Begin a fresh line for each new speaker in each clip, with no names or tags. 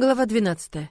Глава 12.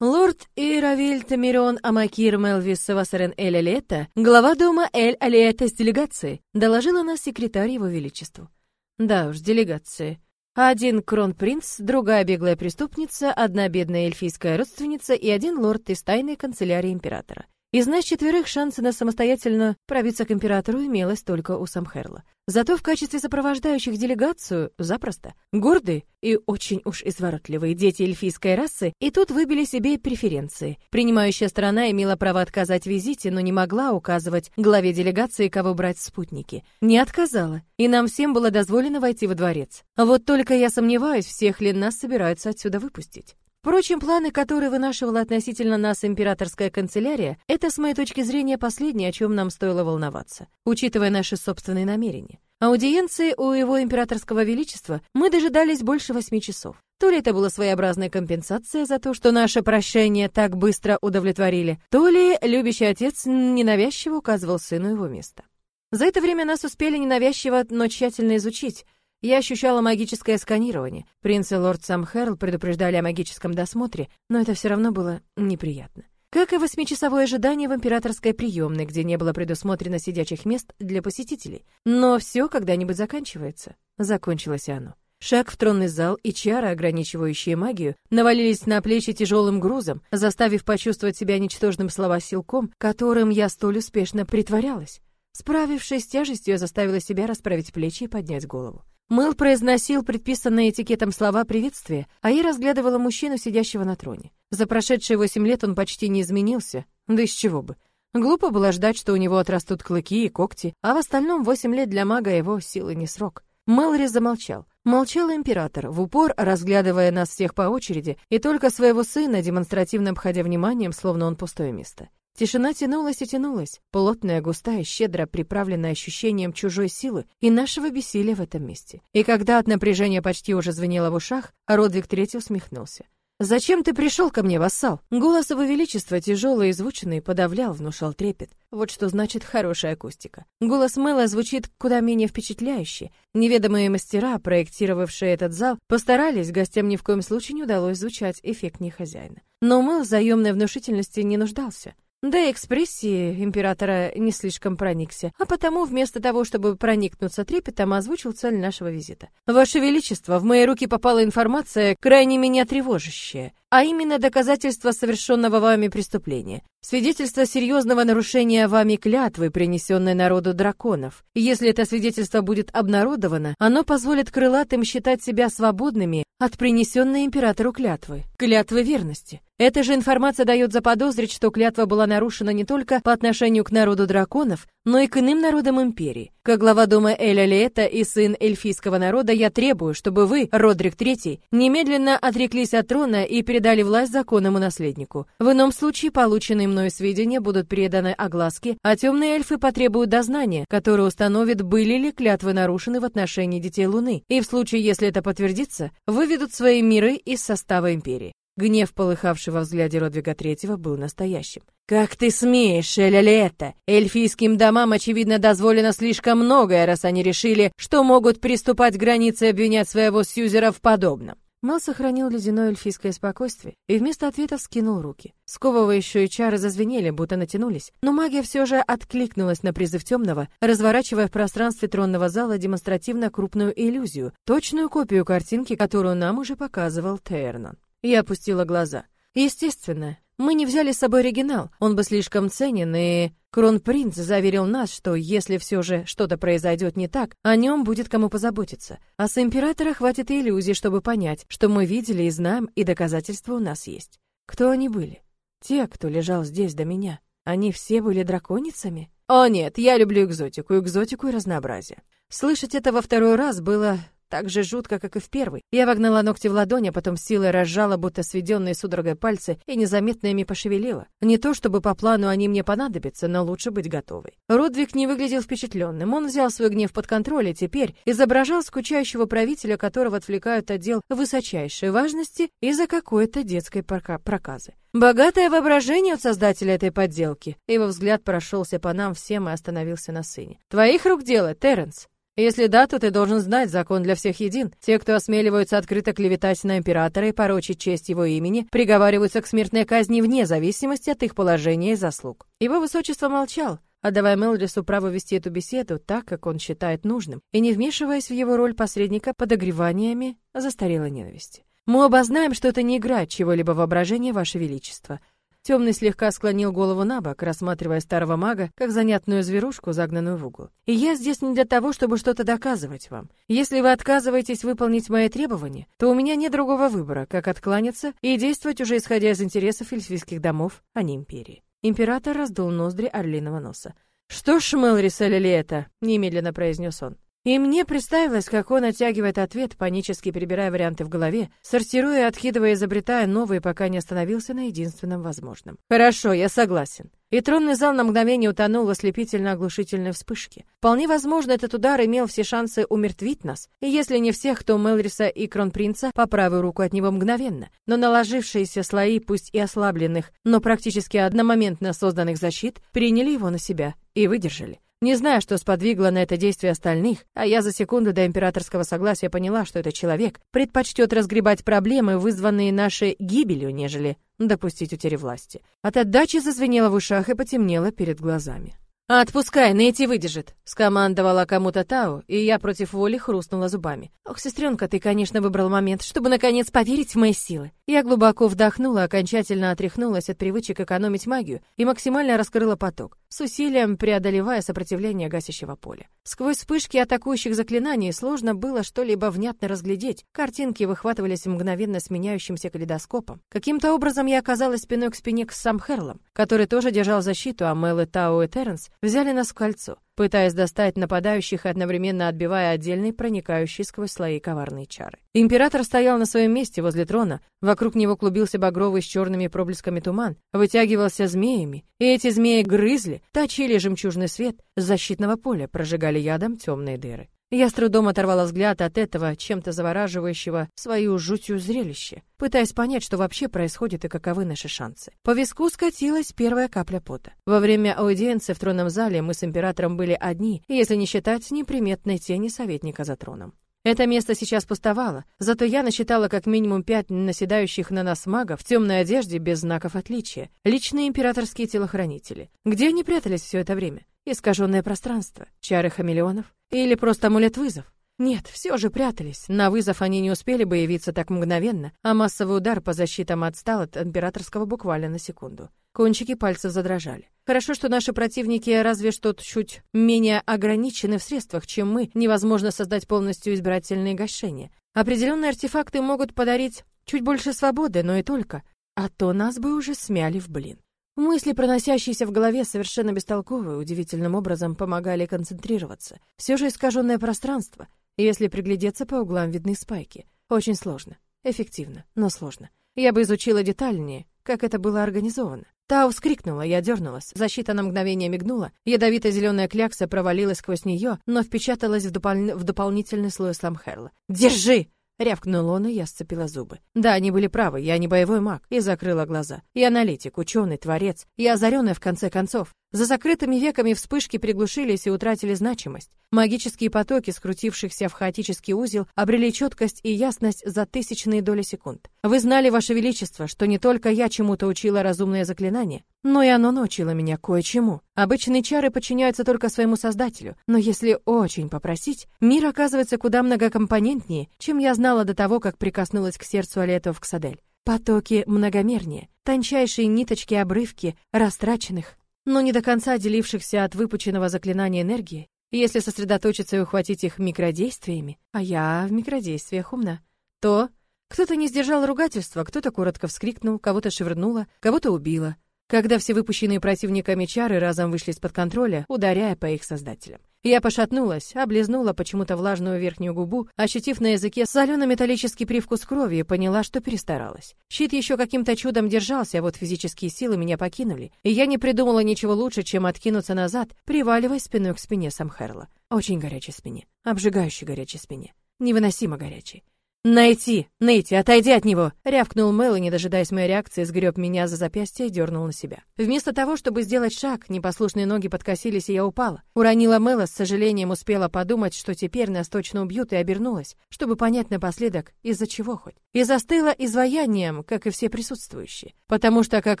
Лорд Иравиль Тамирон Амакир Мелвис Савасарен Эль Алиэта, глава дома Эль Алиэта с делегацией, доложила нас секретарь его величеству. Да уж, делегации. Один кронпринц, другая беглая преступница, одна бедная эльфийская родственница и один лорд из тайной канцелярии императора. Из нас четверых шансы на самостоятельно пробиться к императору имелось только у Самхерла. Зато в качестве сопровождающих делегацию запросто. Гордые и очень уж изворотливые дети эльфийской расы и тут выбили себе преференции. Принимающая сторона имела право отказать визите, но не могла указывать главе делегации, кого брать в спутники. Не отказала, и нам всем было дозволено войти во дворец. Вот только я сомневаюсь, всех ли нас собираются отсюда выпустить. Впрочем, планы, которые вынашивала относительно нас императорская канцелярия, это, с моей точки зрения, последнее, о чем нам стоило волноваться, учитывая наши собственные намерения. Аудиенции у его императорского величества мы дожидались больше восьми часов. То ли это была своеобразная компенсация за то, что наше прощение так быстро удовлетворили, то ли любящий отец ненавязчиво указывал сыну его место. За это время нас успели ненавязчиво, но тщательно изучить, я ощущала магическое сканирование. Принц и лорд Самхерл предупреждали о магическом досмотре, но это все равно было неприятно. Как и восьмичасовое ожидание в императорской приемной, где не было предусмотрено сидячих мест для посетителей. Но все когда-нибудь заканчивается. Закончилось оно. Шаг в тронный зал и чары, ограничивающие магию, навалились на плечи тяжелым грузом, заставив почувствовать себя ничтожным словосилком, которым я столь успешно притворялась. Справившись с тяжестью, я заставила себя расправить плечи и поднять голову. Мэл произносил предписанные этикетом слова приветствия, а я разглядывала мужчину, сидящего на троне. За прошедшие восемь лет он почти не изменился, да из чего бы. Глупо было ждать, что у него отрастут клыки и когти, а в остальном восемь лет для мага его силы не срок. Мэлри замолчал. Молчал император, в упор разглядывая нас всех по очереди, и только своего сына демонстративно обходя вниманием, словно он пустое место. Тишина тянулась и тянулась, плотная, густая, щедро приправленная ощущением чужой силы и нашего бессилия в этом месте. И когда от напряжения почти уже звенело в ушах, Родвиг Третий усмехнулся. «Зачем ты пришел ко мне, вассал?» Голос его величества, тяжелый и звучный, подавлял, внушал трепет. Вот что значит хорошая акустика. Голос Мэла звучит куда менее впечатляюще. Неведомые мастера, проектировавшие этот зал, постарались, гостям ни в коем случае не удалось звучать эффектнее хозяина. Но Мэл в заемной внушительности не нуждался. Да и экспрессии императора не слишком проникся, а потому вместо того, чтобы проникнуться трепетом, озвучил цель нашего визита. «Ваше Величество, в мои руки попала информация, крайне меня тревожащая, а именно доказательство совершенного вами преступления. Свидетельство серьезного нарушения вами клятвы, принесенной народу драконов. Если это свидетельство будет обнародовано, оно позволит крылатым считать себя свободными от принесенной императору клятвы, клятвы верности. Эта же информация дает заподозрить, что клятва была нарушена не только по отношению к народу драконов, но и к иным народам империи. Как глава дома Эля Леэта и сын эльфийского народа, я требую, чтобы вы, Родрик III, немедленно отреклись от трона и передали власть законному наследнику. В ином случае полученные мною сведения будут переданы огласке, а темные эльфы потребуют дознания, которое установит, были ли клятвы нарушены в отношении детей Луны, и в случае, если это подтвердится, выведут свои миры из состава империи. Гнев, полыхавший во взгляде Родвига Третьего, был настоящим. «Как ты смеешь, Эля-Лето? Эльфийским домам, очевидно, дозволено слишком многое, раз они решили, что могут приступать к границе и обвинять своего сьюзера в подобном». Мел сохранил ледяное эльфийское спокойствие и вместо ответа вскинул руки. Сковывающие чары зазвенели, будто натянулись, но магия все же откликнулась на призыв темного, разворачивая в пространстве тронного зала демонстративно крупную иллюзию, точную копию картинки, которую нам уже показывал Тернан. Я опустила глаза. Естественно, мы не взяли с собой оригинал, он бы слишком ценен, и Кронпринц заверил нас, что если все же что-то произойдет не так, о нем будет кому позаботиться. А с императора хватит иллюзий, чтобы понять, что мы видели и знаем, и доказательства у нас есть. Кто они были? Те, кто лежал здесь до меня. Они все были драконицами? О нет, я люблю экзотику, экзотику и разнообразие. Слышать это во второй раз было так же жутко, как и в первый. Я вогнала ногти в ладони, а потом силой разжала, будто сведенные судорогой пальцы, и незаметно ими пошевелила. Не то, чтобы по плану они мне понадобятся, но лучше быть готовой. Родвиг не выглядел впечатленным. Он взял свой гнев под контроль и теперь изображал скучающего правителя, которого отвлекают отдел высочайшей важности из-за какой-то детской проказы. Богатое воображение от создателя этой подделки. Его взгляд прошелся по нам всем и остановился на сыне. «Твоих рук дело, Терренс?» Если да, то ты должен знать, закон для всех един. Те, кто осмеливаются открыто клеветать на императора и порочить честь его имени, приговариваются к смертной казни вне зависимости от их положения и заслуг. Его высочество молчал, отдавая Мелрису право вести эту беседу так, как он считает нужным, и не вмешиваясь в его роль посредника подогреваниями застарелой ненависти. Мы оба знаем, что это не игра чего-либо воображения, Ваше Величество. Темный слегка склонил голову на бок, рассматривая старого мага как занятную зверушку, загнанную в угол. «И я здесь не для того, чтобы что-то доказывать вам. Если вы отказываетесь выполнить мои требования, то у меня нет другого выбора, как откланяться и действовать уже исходя из интересов эльфийских домов, а не империи». Император раздул ноздри орлиного носа. «Что ж, Мелрис или это?» — немедленно произнес он. И мне представилось, как он оттягивает ответ, панически перебирая варианты в голове, сортируя откидывая, изобретая новые, пока не остановился на единственном возможном. «Хорошо, я согласен». И тронный зал на мгновение утонул в ослепительно-оглушительной вспышке. Вполне возможно, этот удар имел все шансы умертвить нас, и если не всех, то Мелриса и Кронпринца по правую руку от него мгновенно. Но наложившиеся слои, пусть и ослабленных, но практически одномоментно созданных защит, приняли его на себя и выдержали. Не знаю, что сподвигло на это действие остальных, а я за секунду до императорского согласия поняла, что этот человек предпочтет разгребать проблемы, вызванные нашей гибелью, нежели допустить утери власти. От отдачи зазвенело в ушах и потемнело перед глазами. «Отпускай, Нейти выдержит», — скомандовала кому-то Тау, и я против воли хрустнула зубами. «Ох, сестренка, ты, конечно, выбрал момент, чтобы, наконец, поверить в мои силы». Я глубоко вдохнула, окончательно отряхнулась от привычек экономить магию и максимально раскрыла поток, с усилием преодолевая сопротивление гасящего поля. Сквозь вспышки атакующих заклинаний сложно было что-либо внятно разглядеть, картинки выхватывались мгновенно сменяющимся калейдоскопом. Каким-то образом я оказалась спиной к спине с Самхерлом, который тоже держал защиту, а Мэл и Тау и Терренс взяли нас в кольцо, пытаясь достать нападающих и одновременно отбивая отдельные проникающие сквозь слои коварные чары. Император стоял на своем месте возле трона, вокруг него клубился багровый с черными проблесками туман, вытягивался змеями, и эти змеи грызли, точили жемчужный свет защитного поля, прожигали ядом темные дыры. Я с трудом оторвала взгляд от этого чем-то завораживающего свою жутью зрелище, пытаясь понять, что вообще происходит и каковы наши шансы. По виску скатилась первая капля пота. Во время аудиенции в тронном зале мы с императором были одни, если не считать неприметной тени советника за троном. Это место сейчас пустовало, зато я насчитала как минимум пять наседающих на нас магов в темной одежде без знаков отличия, личные императорские телохранители. Где они прятались все это время? Искаженное пространство, чары хамелеонов или просто амулет-вызов? Нет, все же прятались. На вызов они не успели бы явиться так мгновенно, а массовый удар по защитам отстал от императорского буквально на секунду. Кончики пальцев задрожали. Хорошо, что наши противники разве что чуть менее ограничены в средствах, чем мы, невозможно создать полностью избирательные гашения. Определенные артефакты могут подарить чуть больше свободы, но и только. А то нас бы уже смяли в блин. Мысли, проносящиеся в голове, совершенно бестолковые, удивительным образом помогали концентрироваться. Все же искаженное пространство. Если приглядеться по углам, видны спайки. Очень сложно. Эффективно, но сложно. Я бы изучила детальнее, как это было организовано. Тау вскрикнула, я дернулась. Защита на мгновение мигнула. Ядовито-зеленая клякса провалилась сквозь нее, но впечаталась в, допол... в дополнительный слой сламхерла. «Держи!» Рявкнул он, и я сцепила зубы. Да, они были правы, я не боевой маг, и закрыла глаза. И аналитик, ученый, творец, и озаренный в конце концов. За закрытыми веками вспышки приглушились и утратили значимость. Магические потоки, скрутившихся в хаотический узел, обрели четкость и ясность за тысячные доли секунд. Вы знали, Ваше Величество, что не только я чему-то учила разумное заклинание, но и оно научило меня кое-чему. Обычные чары подчиняются только своему создателю, но если очень попросить, мир оказывается куда многокомпонентнее, чем я знала до того, как прикоснулась к сердцу Алетов Ксадель. Потоки многомернее, тончайшие ниточки обрывки растраченных, но не до конца делившихся от выпученного заклинания энергии, если сосредоточиться и ухватить их микродействиями, а я в микродействиях умна, то кто-то не сдержал ругательства, кто-то коротко вскрикнул, кого-то шевырнуло, кого-то убило, когда все выпущенные противниками чары разом вышли из-под контроля, ударяя по их создателям. Я пошатнулась, облизнула почему-то влажную верхнюю губу, ощутив на языке солено-металлический привкус крови и поняла, что перестаралась. Щит еще каким-то чудом держался, а вот физические силы меня покинули, и я не придумала ничего лучше, чем откинуться назад, приваливаясь спиной к спине Самхерла. Очень горячей спине, обжигающей горячей спине, невыносимо горячей. «Найти! Нейти, отойди от него!» — рявкнул Мэл не дожидаясь моей реакции, сгреб меня за запястье и дернул на себя. Вместо того, чтобы сделать шаг, непослушные ноги подкосились, и я упала. Уронила Мэла, с сожалением успела подумать, что теперь нас точно убьют, и обернулась, чтобы понять напоследок, из-за чего хоть. И застыла изваянием, как и все присутствующие. Потому что как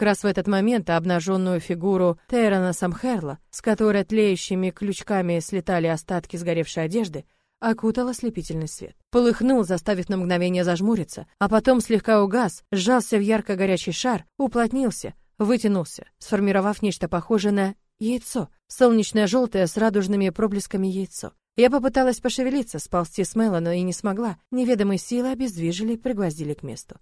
раз в этот момент обнаженную фигуру Террена Самхерла, с которой тлеющими ключками слетали остатки сгоревшей одежды, окутал ослепительный свет. Полыхнул, заставив на мгновение зажмуриться, а потом слегка угас, сжался в ярко-горячий шар, уплотнился, вытянулся, сформировав нечто похожее на яйцо, солнечное желтое с радужными проблесками яйцо. Я попыталась пошевелиться, сползти с Мэла, но и не смогла. Неведомые силы обездвижили, пригвоздили к месту.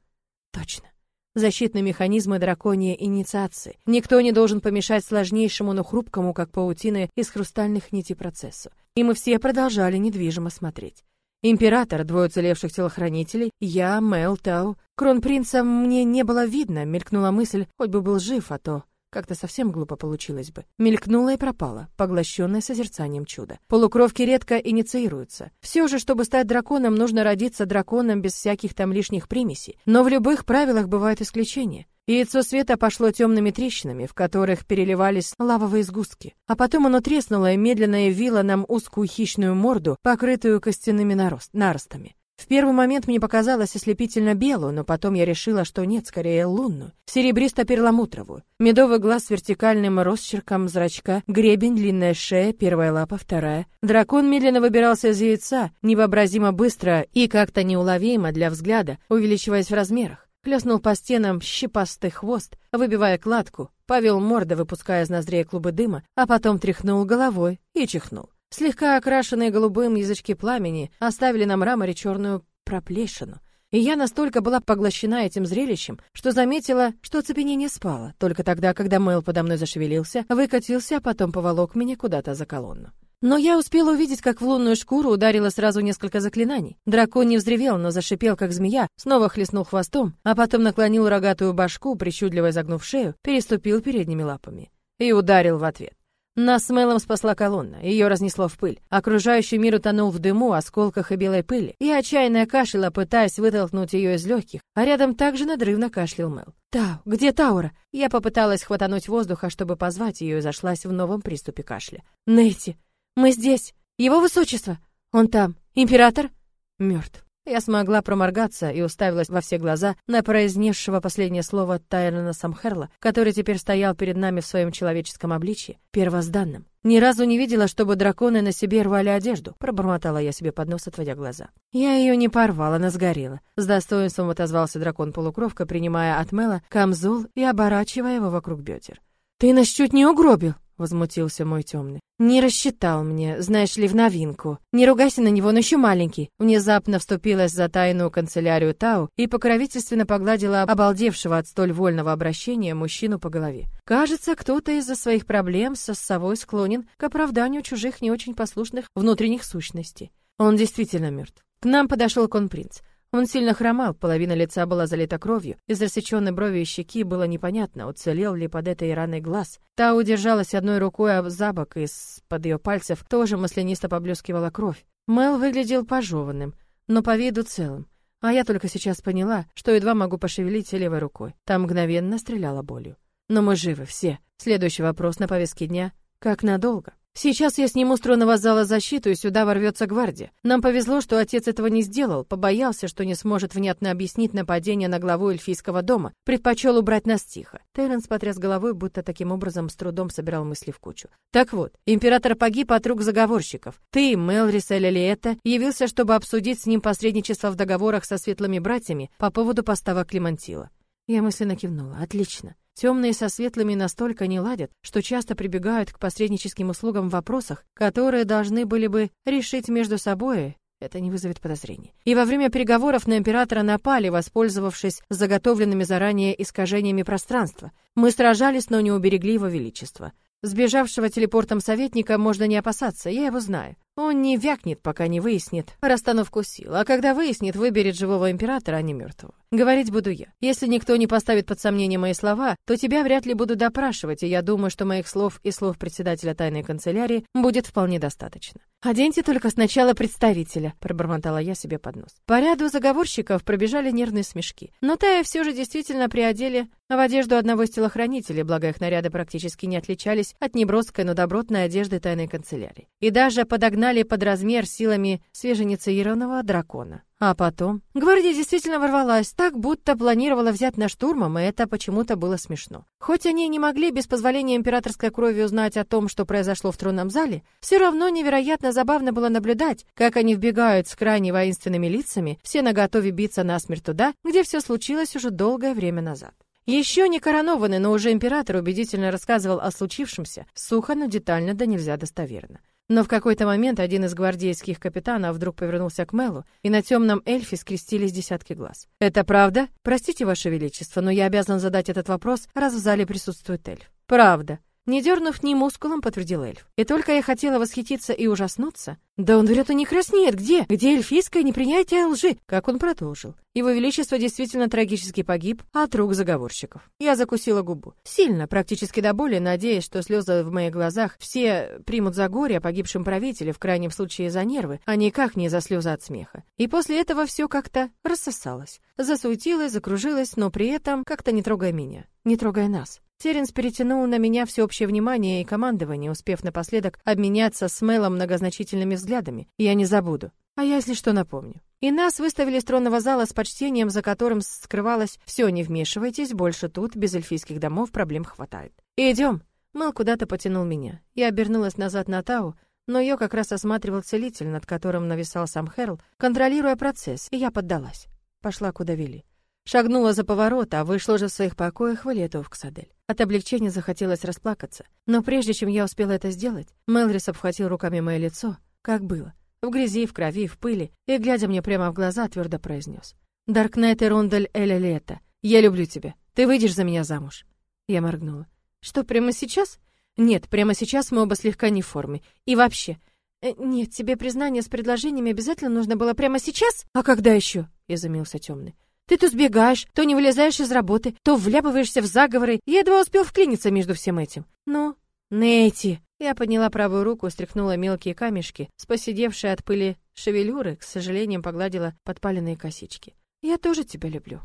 Точно. Защитные механизмы драконьей инициации. Никто не должен помешать сложнейшему, но хрупкому, как паутины из хрустальных нитей процессу. И мы все продолжали недвижимо смотреть. Император, двое уцелевших телохранителей, я, Мэл, Тау. Кронпринца мне не было видно, мелькнула мысль, хоть бы был жив, а то как-то совсем глупо получилось бы. Мелькнула и пропала, поглощенная созерцанием чуда. Полукровки редко инициируются. Все же, чтобы стать драконом, нужно родиться драконом без всяких там лишних примесей. Но в любых правилах бывают исключения. Яйцо света пошло темными трещинами, в которых переливались лавовые сгустки. А потом оно треснуло и медленно явило нам узкую хищную морду, покрытую костяными нарост наростами. В первый момент мне показалось ослепительно белую, но потом я решила, что нет, скорее лунную, серебристо-перламутровую. Медовый глаз с вертикальным росчерком зрачка, гребень, длинная шея, первая лапа, вторая. Дракон медленно выбирался из яйца, невообразимо быстро и как-то неуловимо для взгляда, увеличиваясь в размерах. Хлестнул по стенам щипастый хвост, выбивая кладку, повел морда, выпуская из ноздрей клубы дыма, а потом тряхнул головой и чихнул. Слегка окрашенные голубым язычки пламени оставили на мраморе черную проплешину. И я настолько была поглощена этим зрелищем, что заметила, что оцепенение спало, только тогда, когда Мэл подо мной зашевелился, выкатился, а потом поволок меня куда-то за колонну. Но я успела увидеть, как в лунную шкуру ударило сразу несколько заклинаний. Дракон не взревел, но зашипел, как змея, снова хлестнул хвостом, а потом наклонил рогатую башку, причудливо изогнув шею, переступил передними лапами. И ударил в ответ. Нас с Мэлом спасла колонна, ее разнесло в пыль. Окружающий мир утонул в дыму, осколках и белой пыли. Я отчаянно кашляла, пытаясь вытолкнуть ее из легких, а рядом также надрывно кашлял Мэл. «Тау, где Таура?» Я попыталась хватануть воздуха, чтобы позвать ее, и зашлась в новом приступе кашля. «Нейти, мы здесь! Его высочество! Он там! Император?» «Мертв». Я смогла проморгаться и уставилась во все глаза на произнесшего последнее слово Тайрона Самхерла, который теперь стоял перед нами в своем человеческом обличье, первозданном. Ни разу не видела, чтобы драконы на себе рвали одежду, пробормотала я себе под нос, отводя глаза. Я ее не порвала, она сгорела. С достоинством отозвался дракон-полукровка, принимая от Мела камзол и оборачивая его вокруг бедер. «Ты нас чуть не угробил!» Возмутился мой темный. Не рассчитал мне, знаешь ли, в новинку. Не ругайся на него, он еще маленький. Внезапно вступилась за тайную канцелярию Тау и покровительственно погладила обалдевшего от столь вольного обращения мужчину по голове. Кажется, кто-то из-за своих проблем со совой склонен к оправданию чужих не очень послушных внутренних сущностей. Он действительно мертв. К нам подошел конпринц. Он сильно хромал, половина лица была залита кровью, из рассеченной брови и щеки было непонятно, уцелел ли под этой раной глаз. Та удержалась одной рукой об забок, из-под ее пальцев тоже маслянисто поблескивала кровь. Мел выглядел пожеванным, но по виду целым. А я только сейчас поняла, что едва могу пошевелить левой рукой. Там мгновенно стреляла болью. Но мы живы все. Следующий вопрос на повестке дня — как надолго? Сейчас я сниму с тронного зала защиту, и сюда ворвется гвардия. Нам повезло, что отец этого не сделал, побоялся, что не сможет внятно объяснить нападение на главу эльфийского дома, предпочел убрать нас тихо. Терренс потряс головой, будто таким образом с трудом собирал мысли в кучу. Так вот, император погиб от рук заговорщиков. Ты, Мелрис или Лиэта, явился, чтобы обсудить с ним посредничество в договорах со светлыми братьями по поводу поставок Климантила. Я мысленно кивнула. Отлично. Темные со светлыми настолько не ладят, что часто прибегают к посредническим услугам в вопросах, которые должны были бы решить между собой. Это не вызовет подозрений. И во время переговоров на императора напали, воспользовавшись заготовленными заранее искажениями пространства. Мы сражались, но не уберегли его величество. Сбежавшего телепортом советника можно не опасаться, я его знаю. Он не вякнет, пока не выяснит расстановку сил, а когда выяснит, выберет живого императора, а не мертвого. Говорить буду я. Если никто не поставит под сомнение мои слова, то тебя вряд ли буду допрашивать, и я думаю, что моих слов и слов председателя тайной канцелярии будет вполне достаточно. «Оденьте только сначала представителя», — пробормотала я себе под нос. По ряду заговорщиков пробежали нервные смешки. Но Тая все же действительно приодели в одежду одного из телохранителей, благо их наряды практически не отличались от неброской, но добротной одежды тайной канцелярии. И даже подогнали под размер силами свежеинициированного дракона. А потом гвардия действительно ворвалась, так будто планировала взять на штурмом, и это почему-то было смешно. Хоть они не могли без позволения императорской крови узнать о том, что произошло в тронном зале, все равно невероятно забавно было наблюдать, как они вбегают с крайне воинственными лицами, все наготове биться насмерть туда, где все случилось уже долгое время назад. Еще не коронованный, но уже император убедительно рассказывал о случившемся, сухо, но детально да нельзя достоверно. Но в какой-то момент один из гвардейских капитанов вдруг повернулся к Мелу, и на темном эльфе скрестились десятки глаз. «Это правда? Простите, Ваше Величество, но я обязан задать этот вопрос, раз в зале присутствует эльф». «Правда», не дернув ни мускулом, подтвердил эльф. И только я хотела восхититься и ужаснуться. Да он врет и не краснеет. Где? Где эльфийское непринятие лжи? Как он продолжил. Его Величество действительно трагически погиб от рук заговорщиков. Я закусила губу. Сильно, практически до боли, надеясь, что слезы в моих глазах все примут за горе о погибшем правителе, в крайнем случае за нервы, а никак не за слезы от смеха. И после этого все как-то рассосалось. Засуетилось, закружилось, но при этом как-то не трогая меня, не трогая нас. Теренс перетянул на меня всеобщее внимание и командование, успев напоследок обменяться с Мелом многозначительными взглядами. Я не забуду. А я, если что, напомню. И нас выставили из тронного зала с почтением, за которым скрывалось «Все, не вмешивайтесь, больше тут, без эльфийских домов, проблем хватает». «Идем». Мэл куда-то потянул меня. Я обернулась назад на Тау, но ее как раз осматривал целитель, над которым нависал сам Хэрл, контролируя процесс, и я поддалась. Пошла, куда вели. Шагнула за поворот, а вышла же в своих покоях в Валетов к Садель. От облегчения захотелось расплакаться. Но прежде чем я успела это сделать, Мелрис обхватил руками мое лицо, как было, в грязи, в крови, в пыли, и, глядя мне прямо в глаза, твердо произнес. «Даркнайт и Рондель Эля Лето, я люблю тебя. Ты выйдешь за меня замуж?» Я моргнула. «Что, прямо сейчас?» «Нет, прямо сейчас мы оба слегка не в форме. И вообще...» э, «Нет, тебе признание с предложениями обязательно нужно было прямо сейчас?» «А когда еще?» — изумился темный. Ты то сбегаешь, то не вылезаешь из работы, то вляпываешься в заговоры. Я едва успел вклиниться между всем этим. Ну, Нейти. Я подняла правую руку, стряхнула мелкие камешки, с посидевшей от пыли шевелюры, к сожалению, погладила подпаленные косички. Я тоже тебя люблю.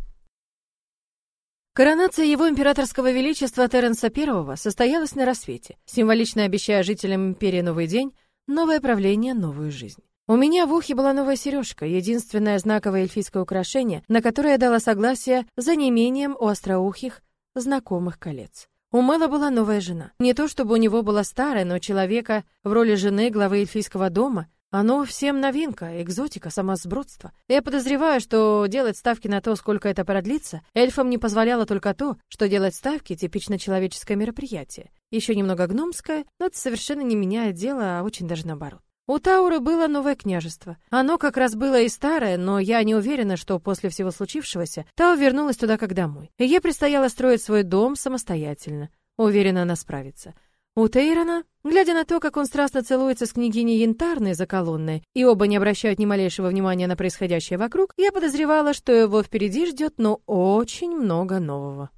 Коронация его императорского величества Теренса I состоялась на рассвете, символично обещая жителям империи новый день, новое правление, новую жизнь. У меня в ухе была новая сережка, единственное знаковое эльфийское украшение, на которое я дала согласие за неимением у остроухих знакомых колец. У Мэла была новая жена. Не то чтобы у него была старая, но человека в роли жены главы эльфийского дома оно всем новинка, экзотика, самосбродство. Я подозреваю, что делать ставки на то, сколько это продлится, эльфам не позволяло только то, что делать ставки — типично человеческое мероприятие. Еще немного гномское, но это совершенно не меняет дело, а очень даже наоборот. У Тауры было новое княжество. Оно как раз было и старое, но я не уверена, что после всего случившегося Тау вернулась туда как домой. ей предстояло строить свой дом самостоятельно. Уверена, она справится. У Тейрона, глядя на то, как он страстно целуется с княгиней Янтарной за колонной, и оба не обращают ни малейшего внимания на происходящее вокруг, я подозревала, что его впереди ждет, но очень много нового.